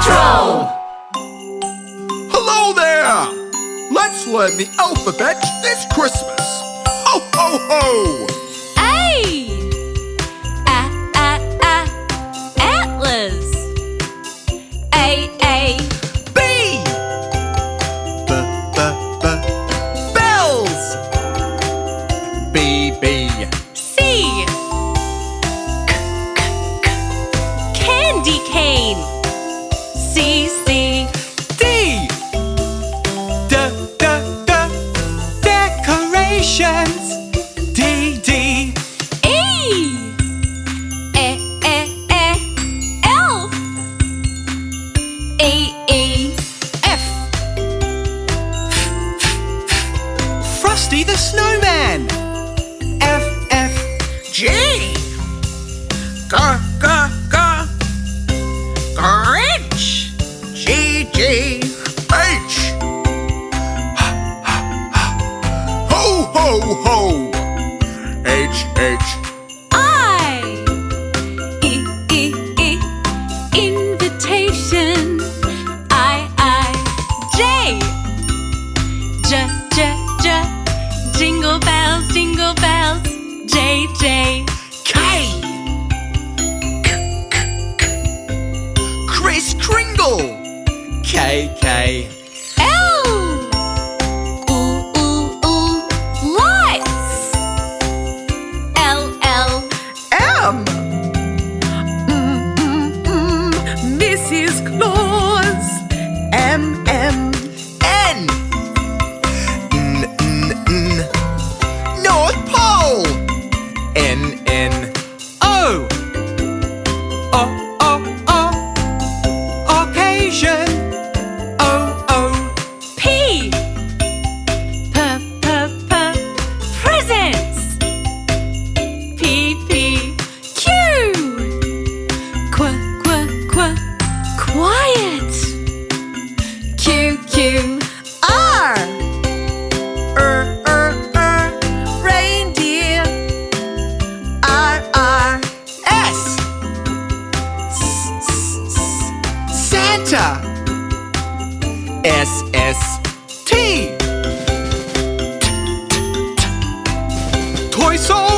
Patrol! Hello there! Let's learn the alphabet this Christmas. Ho ho ho! A. A, A, A. Atlas. A, A. B. B B B. Bells. B B. C. K, K, K. Candy cane. Decorations. D D. E. E, E, E. Elf. E, E. F. Frosty the Snowman. F F G. G Ho ho. H H. I. E, E, E. Invitation. I, I. J. J, J, J. Jingle bells, jingle bells. J, J. K. Kris Kringle. K K. Mrs. Claus. M M N. N N N. North Pole. N N O. O Q, Q. R. Er er er. Reindeer. R R S. S S. Santa. S S T. Toy soldier. T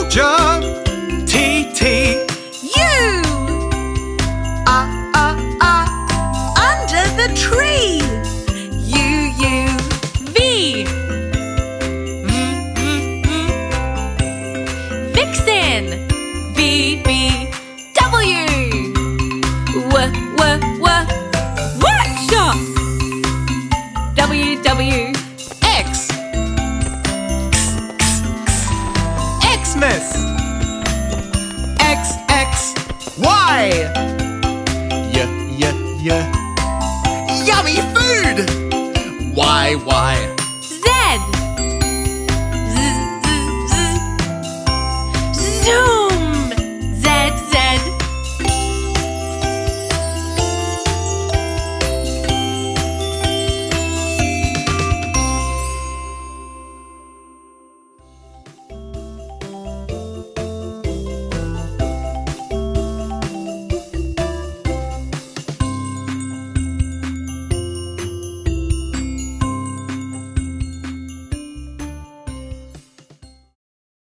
Vixen. V, V. W. W, W, W. Workshop. W, W. X. Xmas. X X Y. Y Y Y. Yummy food. Y Y.